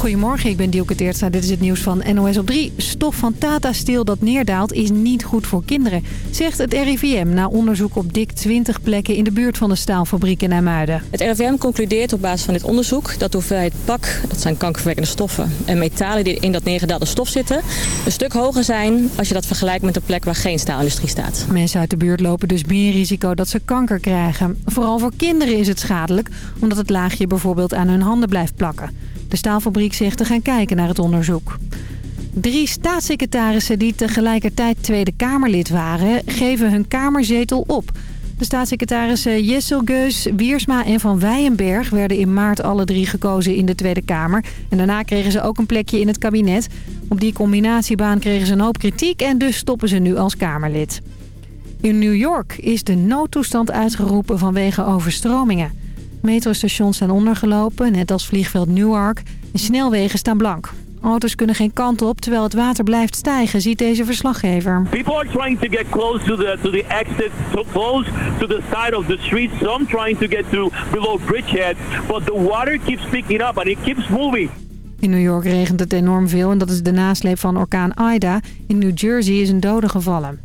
Goedemorgen, ik ben Dielke Teertstra. Dit is het nieuws van NOS op 3. Stof van Tata Steel dat neerdaalt is niet goed voor kinderen, zegt het RIVM... na onderzoek op dik 20 plekken in de buurt van de staalfabriek in IJmuiden. Het RIVM concludeert op basis van dit onderzoek dat de hoeveelheid pak... dat zijn kankerverwekkende stoffen en metalen die in dat neergedaalde stof zitten... een stuk hoger zijn als je dat vergelijkt met een plek waar geen staalindustrie staat. Mensen uit de buurt lopen dus meer risico dat ze kanker krijgen. Vooral voor kinderen is het schadelijk, omdat het laagje bijvoorbeeld aan hun handen blijft plakken. De staalfabriek zegt te gaan kijken naar het onderzoek. Drie staatssecretarissen die tegelijkertijd Tweede Kamerlid waren... geven hun kamerzetel op. De staatssecretarissen Jessel Geus, Wiersma en Van Wijenberg... werden in maart alle drie gekozen in de Tweede Kamer. En daarna kregen ze ook een plekje in het kabinet. Op die combinatiebaan kregen ze een hoop kritiek... en dus stoppen ze nu als Kamerlid. In New York is de noodtoestand uitgeroepen vanwege overstromingen. Metrostations zijn ondergelopen, net als vliegveld Newark. En snelwegen staan blank. Auto's kunnen geen kant op, terwijl het water blijft stijgen, ziet deze verslaggever. People are trying to get close to the to the exit, so close to the side of the street. Some trying to get to below bridgehead, but the water keeps picking up and it keeps moving. In New York regent het enorm veel en dat is de nasleep van orkaan Ida. In New Jersey is een dode gevallen.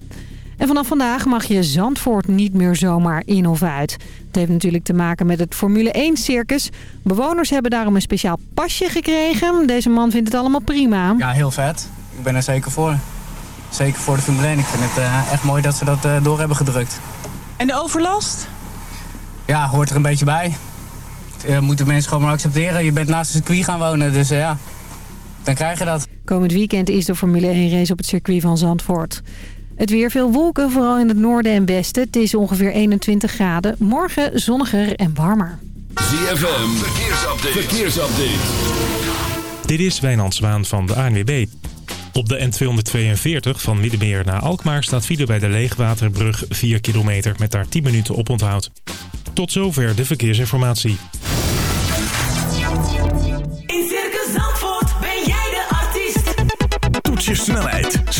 En vanaf vandaag mag je Zandvoort niet meer zomaar in of uit. Het heeft natuurlijk te maken met het Formule 1-circus. Bewoners hebben daarom een speciaal pasje gekregen. Deze man vindt het allemaal prima. Ja, heel vet. Ik ben er zeker voor. Zeker voor de Formule 1. Ik vind het uh, echt mooi dat ze dat uh, door hebben gedrukt. En de overlast? Ja, hoort er een beetje bij. Uh, moeten mensen gewoon maar accepteren. Je bent naast het circuit gaan wonen, dus ja, dan krijg je dat. Komend weekend is de Formule 1 race op het circuit van Zandvoort. Het weer veel wolken, vooral in het noorden en westen. Het is ongeveer 21 graden. Morgen zonniger en warmer. ZFM, verkeersupdate. verkeersupdate. Dit is Wijnand Zwaan van de ANWB. Op de N242 van Middenmeer naar Alkmaar staat file bij de Leegwaterbrug 4 kilometer met daar 10 minuten op onthoud. Tot zover de verkeersinformatie.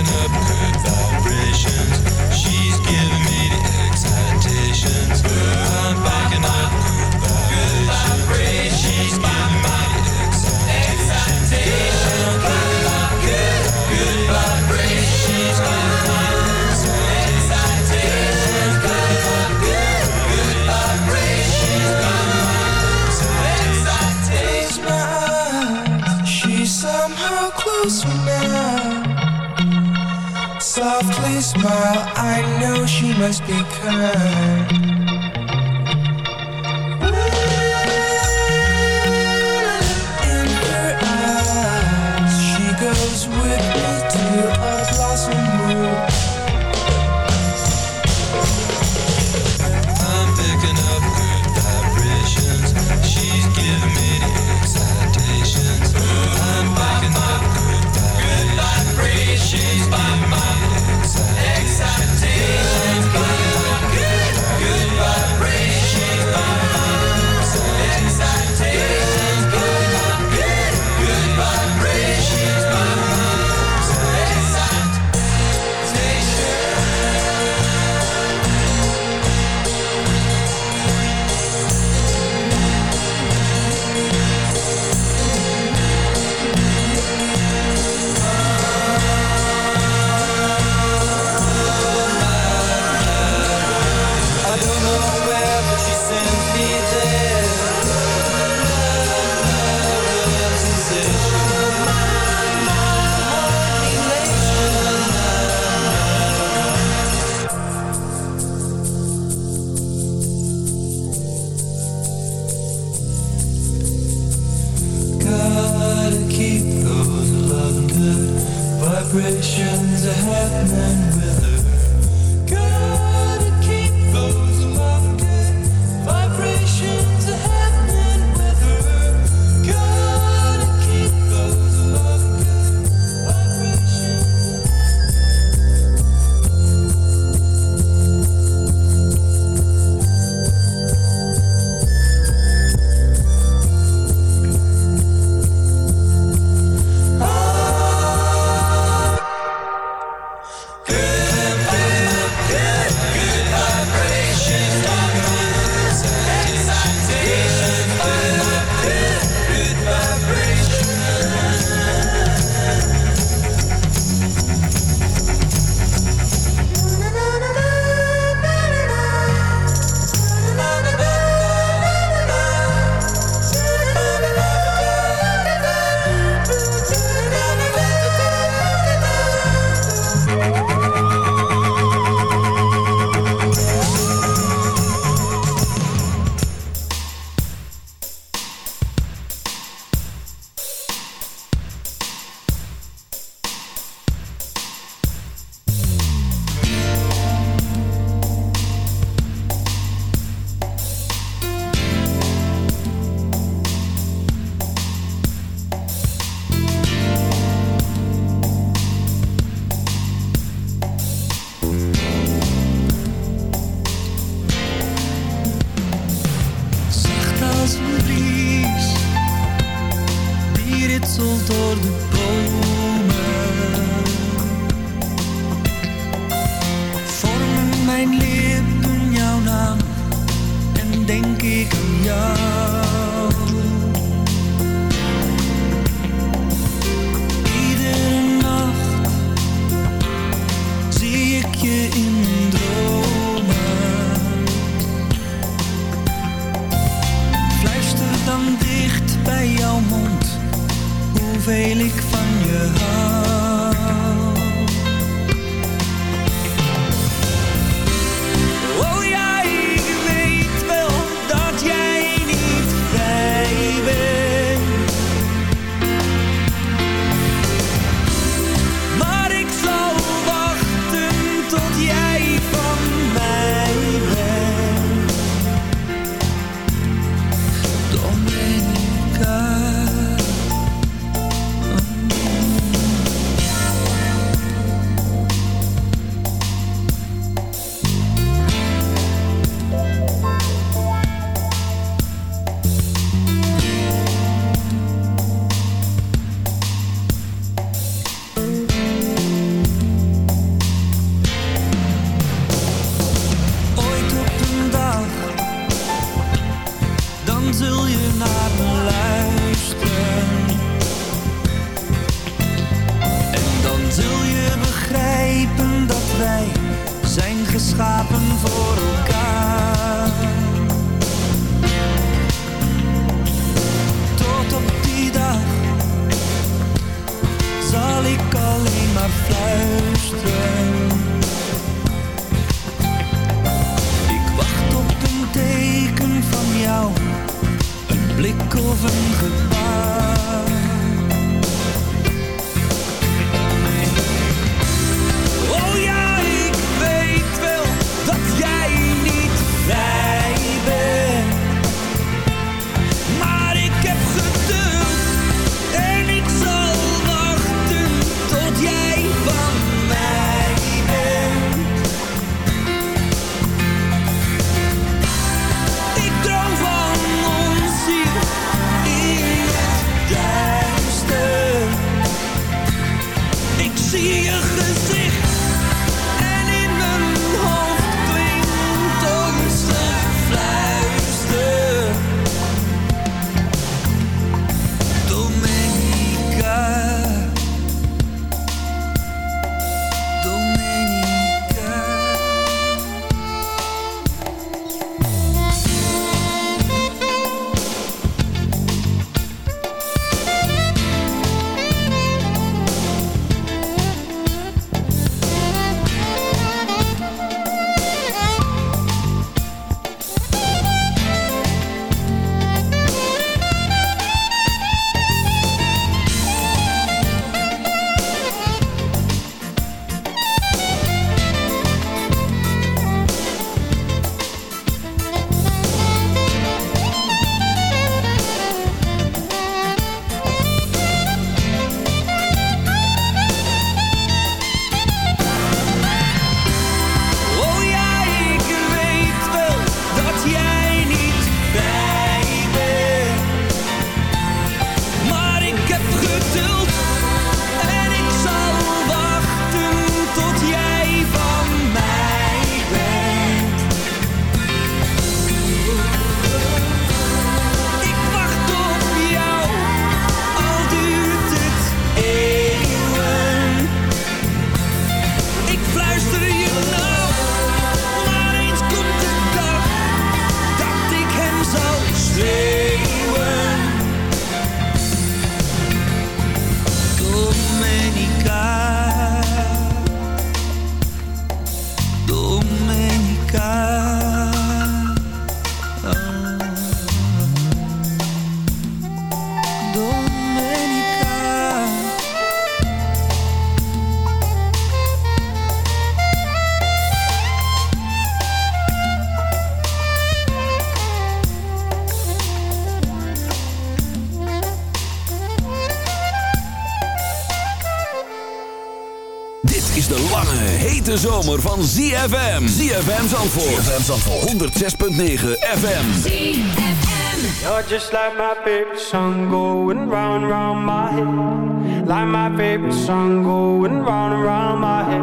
I'm picking up good vibrations. Smile, I know she must be kind Die ritselt zomer van ZFM. ZFM Zandvoort. ZFM Zandvoort. 106.9 FM. You're just like my favorite song going round and round my head. Like my favorite song going round and round my head.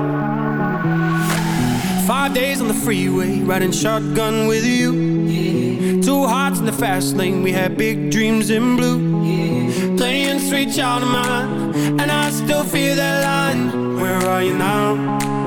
Five days on the freeway, riding shotgun with you. Two hearts in the fast lane, we had big dreams in blue. Playing sweet child of mine, and I still feel that line. Where are you now?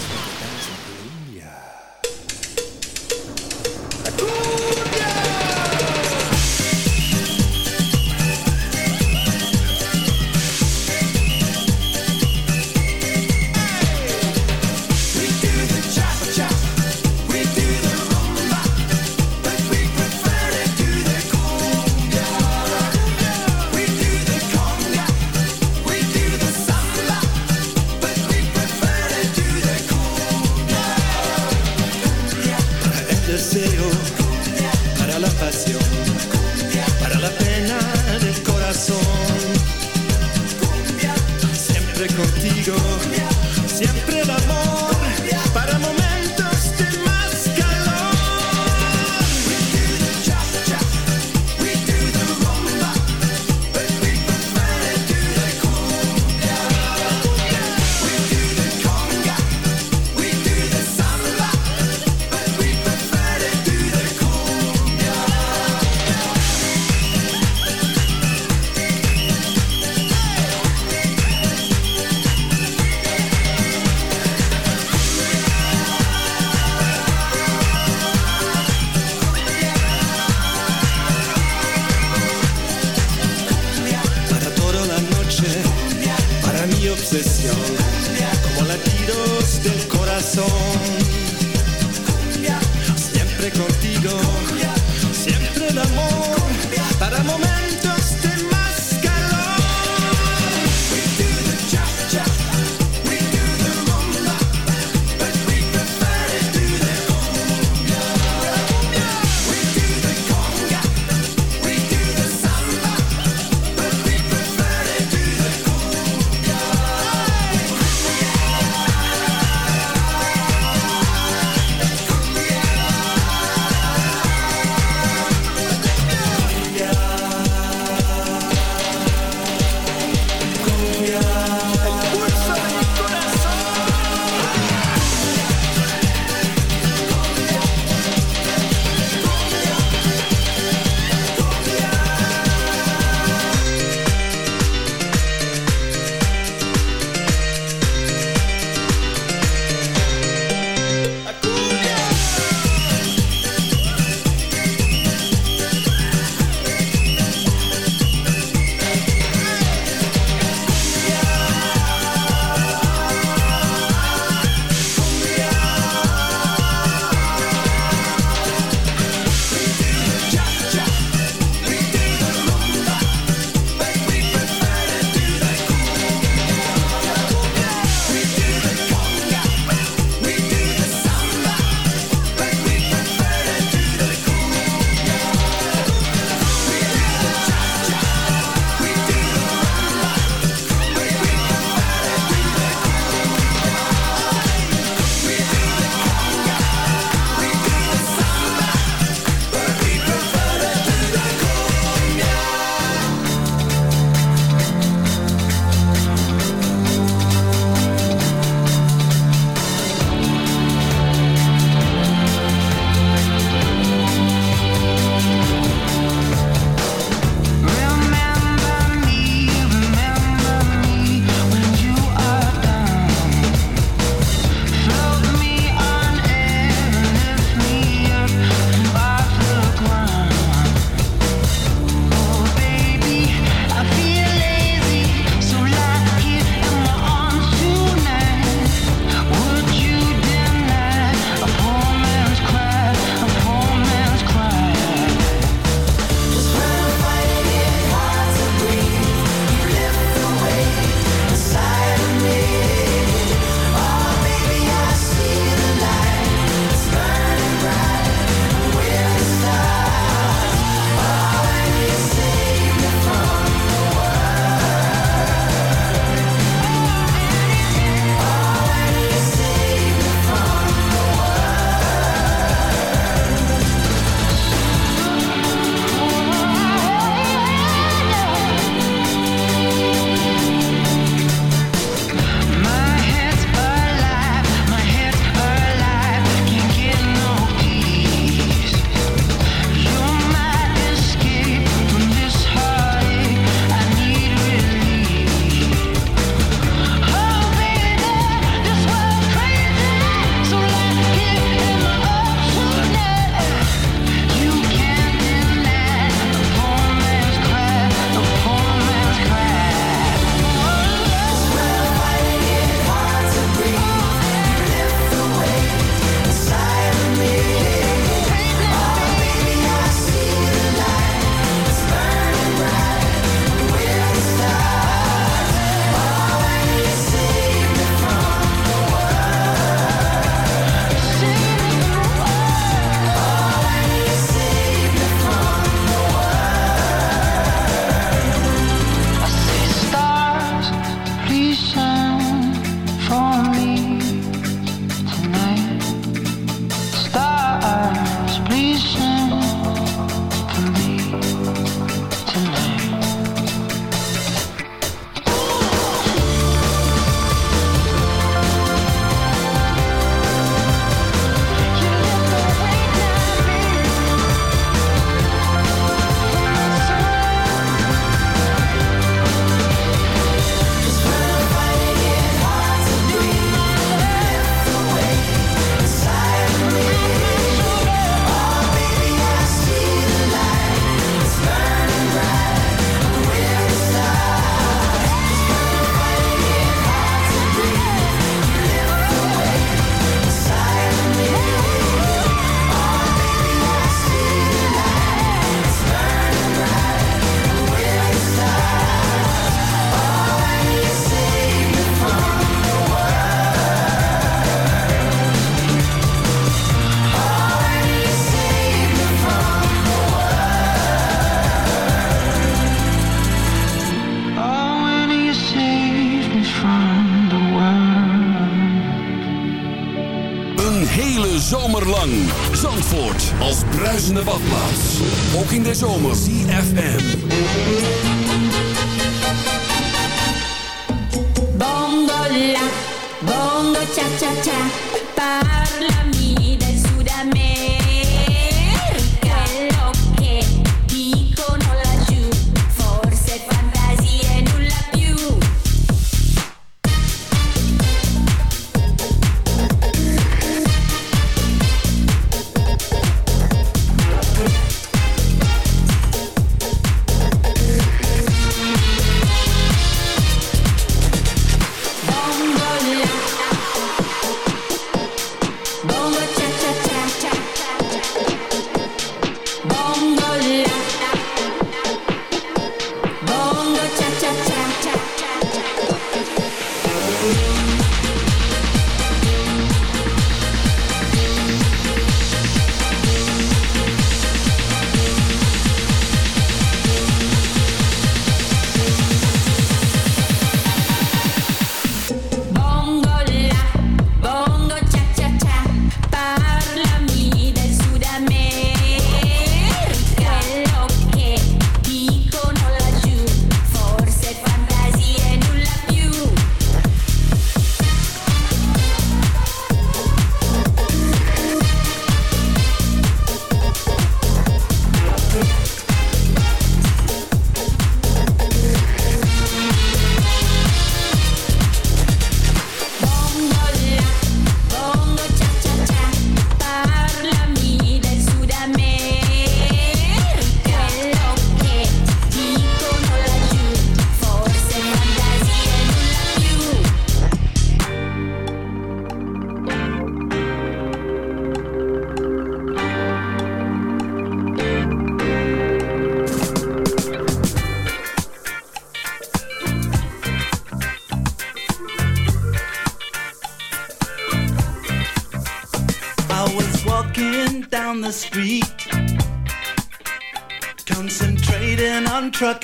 hete zomer.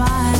by